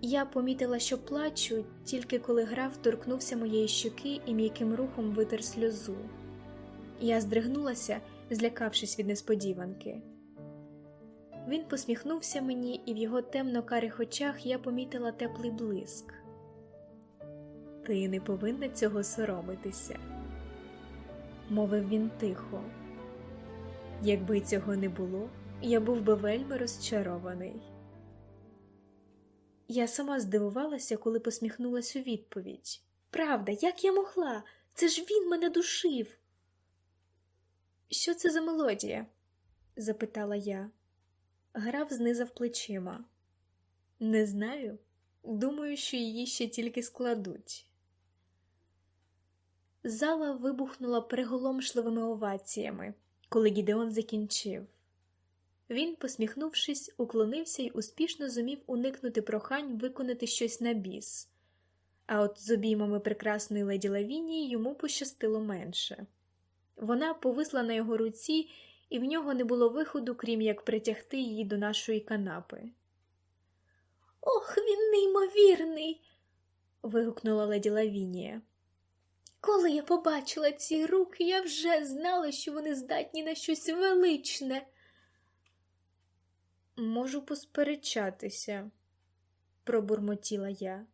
Я помітила, що плачу, тільки коли граф торкнувся моєї щоки і м'яким рухом витер сльозу. Я здригнулася, злякавшись від несподіванки. Він посміхнувся мені, і в його темно карих очах я помітила теплий блиск. Ти не повинна цього соромитися, мовив він тихо. Якби цього не було, я був би вельми розчарований. Я сама здивувалася, коли посміхнулася у відповідь. Правда, як я могла? Це ж він мене душив. Що це за мелодія? запитала я. Граф знизав плечима. Не знаю. Думаю, що її ще тільки складуть. Зала вибухнула приголомшливими оваціями, коли Гідеон закінчив. Він, посміхнувшись, уклонився й успішно зумів уникнути прохань виконати щось на біс, а от з обіймами прекрасної леді Лавінії йому пощастило менше. Вона повисла на його руці, і в нього не було виходу, крім як притягти її до нашої канапи. Ох, він неймовірний. вигукнула леді Лавінія. Коли я побачила ці руки, я вже знала, що вони здатні на щось величне. Можу посперечатися, пробурмотіла я.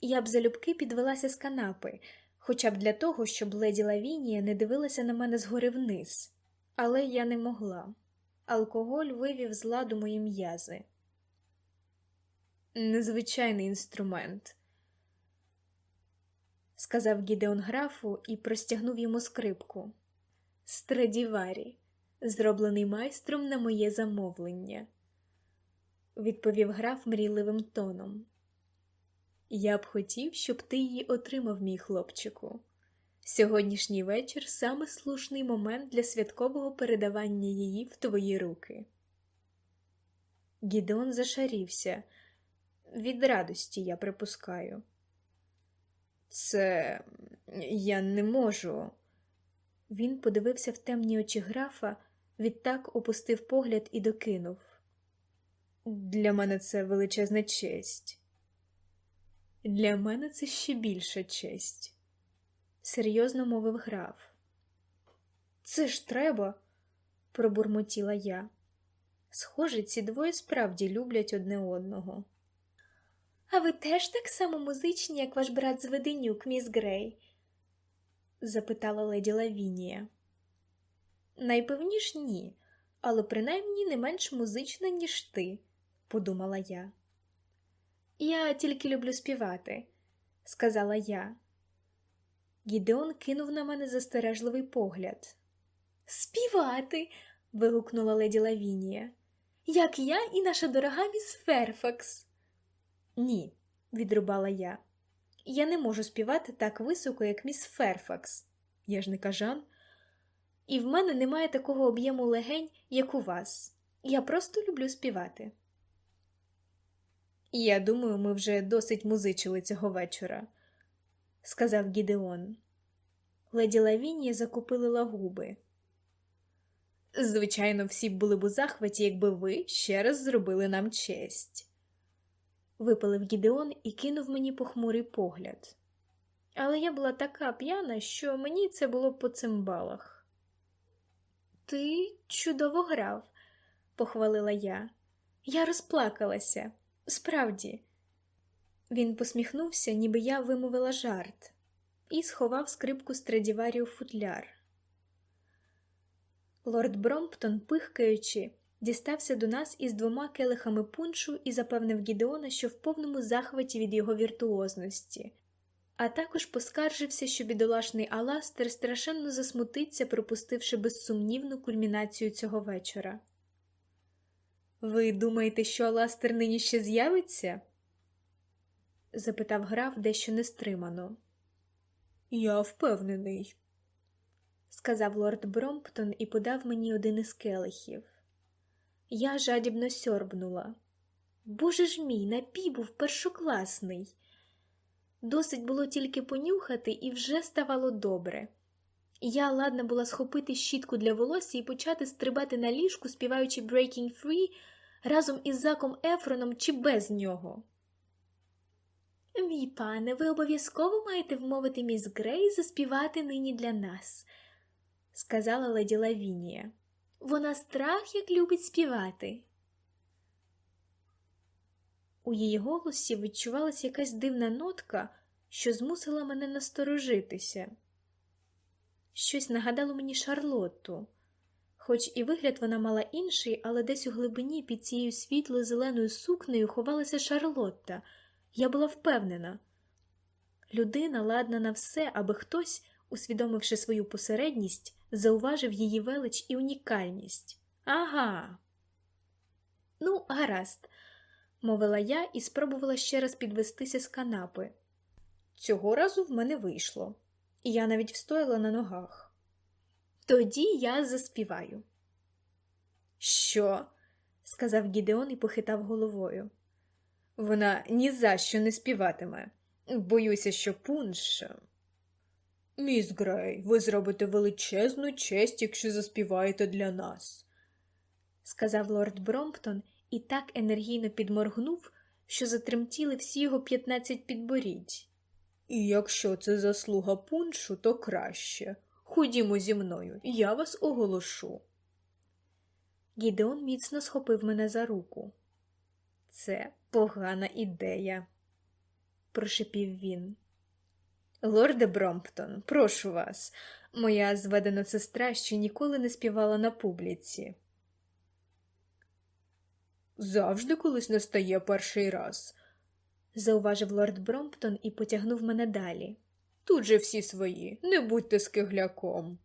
Я б залюбки підвелася з канапи, хоча б для того, щоб леді Лавінія не дивилася на мене згори вниз, але я не могла. Алкоголь вивів з ладу мої м'язи. Незвичайний інструмент, сказав Гідеон графу і простягнув йому скрипку. Страдіварі, зроблений майстром на моє замовлення, відповів граф мрійливим тоном. Я б хотів, щоб ти її отримав, мій хлопчику. Сьогоднішній вечір саме слушний момент для святкового передавання її в твої руки. Гідеон зашарівся. Від радості, я припускаю. Це я не можу. Він подивився в темні очі графа, відтак опустив погляд і докинув. Для мене це величезна честь. Для мене це ще більша честь, серйозно мовив граф. Це ж треба, пробурмотіла я. Схоже, ці двоє справді люблять одне одного. А ви теж так само музичні, як ваш брат Зведенюк, міс Грей? запитала леді Лавінія. Найпевніш ні, але принаймні не менш музична, ніж ти, подумала я. Я тільки люблю співати, сказала я. Гідеон кинув на мене застережливий погляд. Співати. вигукнула леді Лавінія. Як я і наша дорога міс Ферфакс. Ні, відрубала я. Я не можу співати так високо, як міс Ферфакс. Я ж не кажан. І в мене немає такого об'єму легень, як у вас. Я просто люблю співати. Я думаю, ми вже досить музичили цього вечора, сказав Гідеон. Леді Лавінія закупилила губи. Звичайно, всі були б у захваті, якби ви ще раз зробили нам честь. Випалив Гідеон і кинув мені похмурий погляд. Але я була така п'яна, що мені це було по цимбалах. Ти чудово грав, похвалила я. Я розплакалася. Справді, він посміхнувся, ніби я вимовила жарт, і сховав скрипку Страдіварі у футляр. Лорд Бромптон, пихкаючи, дістався до нас із двома келихами пуншу і запевнив Гідеона, що в повному захваті від його віртуозності, а також поскаржився, що бідолашний Аластер страшенно засмутиться, пропустивши безсумнівну кульмінацію цього вечора. Ви думаєте, що Аластер нині ще з'явиться? запитав граф дещо нестримано. Я впевнений, сказав лорд Бромптон і подав мені один із келихів. Я жадібно сьорбнула. Боже ж мій, напій був першокласний. Досить було тільки понюхати, і вже ставало добре. Я ладна була схопити щітку для волосся і почати стрибати на ліжку, співаючи Breaking Free разом із Заком Ефроном чи без нього. Мій пане, ви обов'язково маєте вмовити міс Грей заспівати нині для нас, сказала леді Лавінія. Вона страх як любить співати. У її голосі відчувалася якась дивна нотка, що змусила мене насторожитися. Щось нагадало мені Шарлотту, хоч і вигляд вона мала інший, але десь у глибині під цією світло зеленою сукнею ховалася Шарлотта. Я була впевнена. Людина ладна на все, аби хтось, усвідомивши свою посередність, зауважив її велич і унікальність. Ага. Ну, гаразд, мовила я і спробувала ще раз підвестися з канапи. Цього разу в мене вийшло, і я навіть встояла на ногах. Тоді я заспіваю. Що? сказав Гідеон і похитав головою. Вона ні за що не співатиме. Боюся, що пунш. Міс Грей, ви зробите величезну честь, якщо заспіваєте для нас, сказав лорд Бромптон і так енергійно підморгнув, що затремтіли всі його п'ятнадцять підборідь. І якщо це заслуга пуншу, то краще. Ходімо зі мною, я вас оголошу. Гідеон міцно схопив мене за руку. Це погана ідея, прошипів він. Лорде Бромптон, прошу вас, моя зведена сестра ще ніколи не співала на публіці. Завжди колись настає перший раз, зауважив лорд Бромптон і потягнув мене далі. Тут же всі свої, не будьте скигляком.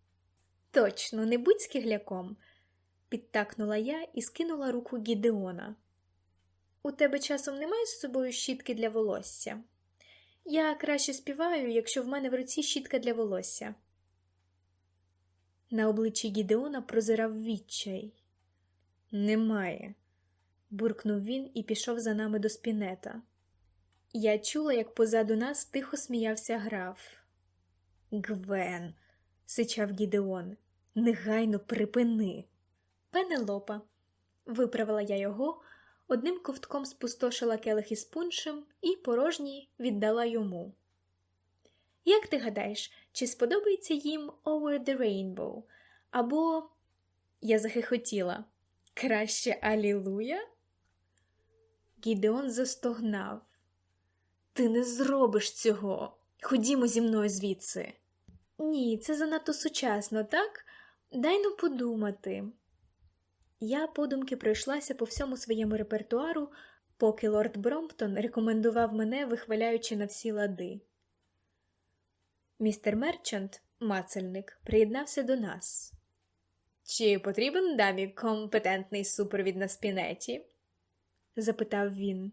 Точно, не будь скигляком, підтакнула я і скинула руку Гідеона. У тебе часом немає з собою щітки для волосся? Я краще співаю, якщо в мене в руці щітка для волосся. На обличчі Гідеона прозирав відчай. Немає, буркнув він і пішов за нами до спінета. Я чула, як позаду нас тихо сміявся граф. Гвен, сичав Гідеон, негайно припини. Пенелопа, виправила я його, одним ковтком спустошила келих із пуншем і порожній віддала йому. Як ти гадаєш, чи сподобається їм Over the Rainbow? Або я захихотіла краще Алілуя? Гідеон застогнав. Ти не зробиш цього. Ходімо зі мною звідси. Ні, це занадто сучасно, так? Дай ну подумати. Я подумки пройшлася по всьому своєму репертуару, поки лорд Бромптон рекомендував мене, вихваляючи на всі лади. Містер Мерчант, мацельник, приєднався до нас. Чи потрібен дамі компетентний супровід на спінеті? запитав він.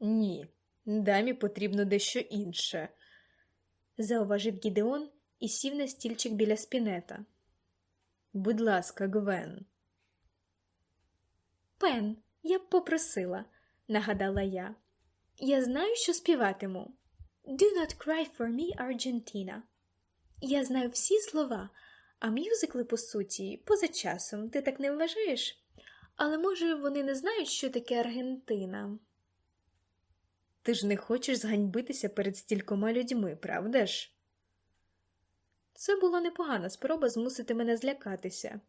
Ні, дамі потрібно дещо інше, зауважив Гідеон і сів на стільчик біля спінета. Будь ласка, Гвен. Пен, я б попросила, нагадала я. Я знаю, що співатиму. Do not cry for me, Argentina. Я знаю всі слова, а мюзикли, по суті, поза часом, ти так не вважаєш? Але, може, вони не знають, що таке Аргентина. Ти ж не хочеш зганьбитися перед стількома людьми, правда ж? Це була непогана спроба змусити мене злякатися,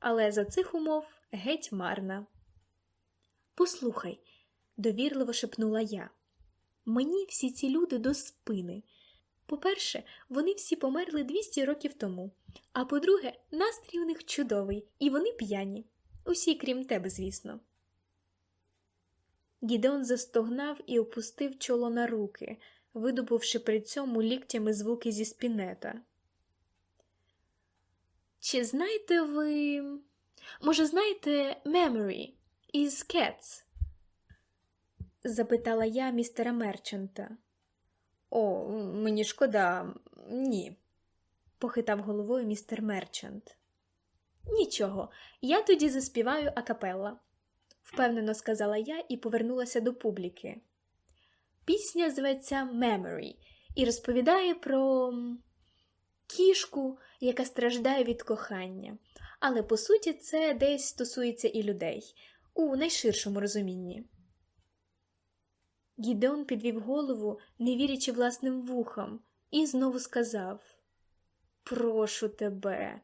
але за цих умов геть марна. Послухай, довірливо шепнула я. Мені всі ці люди до спини. По-перше, вони всі померли 200 років тому, а по-друге, настрій у них чудовий, і вони п'яні. Усі, крім тебе, звісно. Гідеон застогнав і опустив чоло на руки, видобувши при цьому ліктями звуки зі спінета. Чи знаєте ви, може, знаєте Memory із Cats? запитала я містера Мерчанта. О, мені шкода, ні, похитав головою містер Мерчант. Нічого, я тоді заспіваю акапелла, впевнено сказала я і повернулася до публіки. Пісня зветься Memory і розповідає про кішку, яка страждає від кохання, але по суті це десь стосується і людей у найширшому розумінні. Гідеон підвів голову, не вірячи власним вухам, і знову сказав Прошу тебе.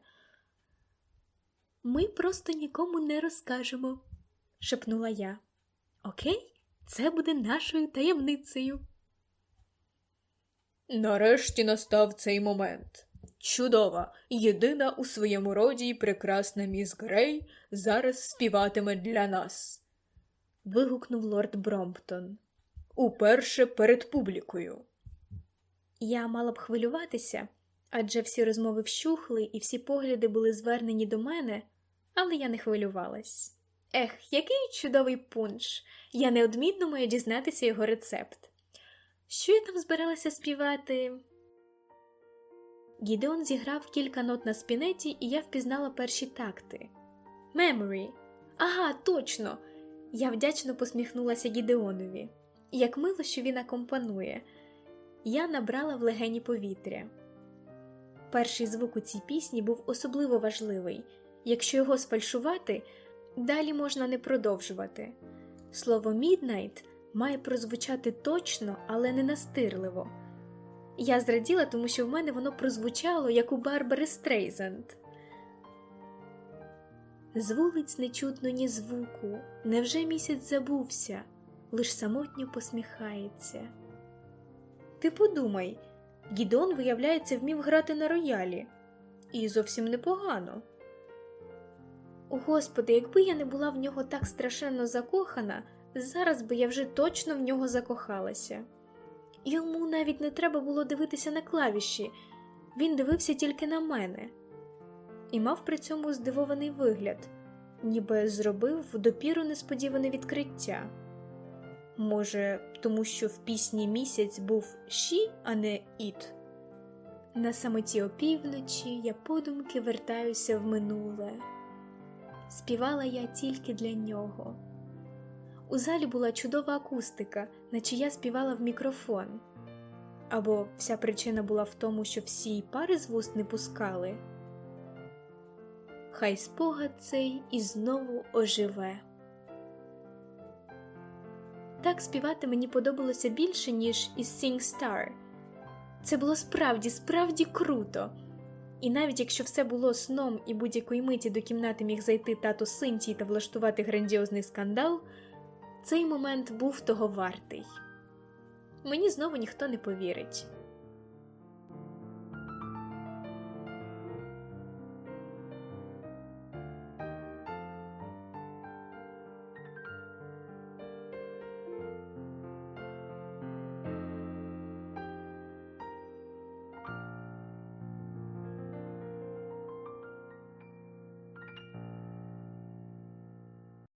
Ми просто нікому не розкажемо, шепнула я. Окей, це буде нашою таємницею. Нарешті настав цей момент. Чудова, єдина у своєму роді і прекрасна міс Грей зараз співатиме для нас. вигукнув лорд Бромптон. Уперше перед публікою. Я мала б хвилюватися, адже всі розмови вщухли і всі погляди були звернені до мене, але я не хвилювалась. Ех, який чудовий пунш! Я неодмінно маю дізнатися його рецепт. Що я там збиралася співати? Гідеон зіграв кілька нот на спінеті, і я впізнала перші такти. Memory. Ага, точно. Я вдячно посміхнулася Гідеонові. Як мило, що він акомпанує. Я набрала в легені повітря. Перший звук у цій пісні був особливо важливий. Якщо його сфальшувати, далі можна не продовжувати. Слово «midnight» має прозвучати точно, але не настирливо. Я зраділа, тому що в мене воно прозвучало, як у Барбари Стрейзенд. З вулиць не чутно ні звуку, невже місяць забувся, лиш самотньо посміхається. Ти подумай, Гідон, виявляється, вмів грати на роялі. І зовсім непогано. О, Господи, якби я не була в нього так страшенно закохана, зараз би я вже точно в нього закохалася. Йому навіть не треба було дивитися на клавіші, він дивився тільки на мене і мав при цьому здивований вигляд, ніби зробив допіру несподіване відкриття. Може, тому що в пісні місяць був «She», а не «It». На самоті опівночі я подумки вертаюся в минуле. Співала я тільки для нього. У залі була чудова акустика, наче я співала в мікрофон. Або вся причина була в тому, що всі пари з вуст не пускали. Хай спогад цей і знову оживе. Так співати мені подобалося більше, ніж із Sing Star. Це було справді, справді круто. І навіть якщо все було сном і будь-якої миті до кімнати міг зайти тато Синтій та влаштувати грандіозний скандал, цей момент був того вартий. Мені знову ніхто не повірить.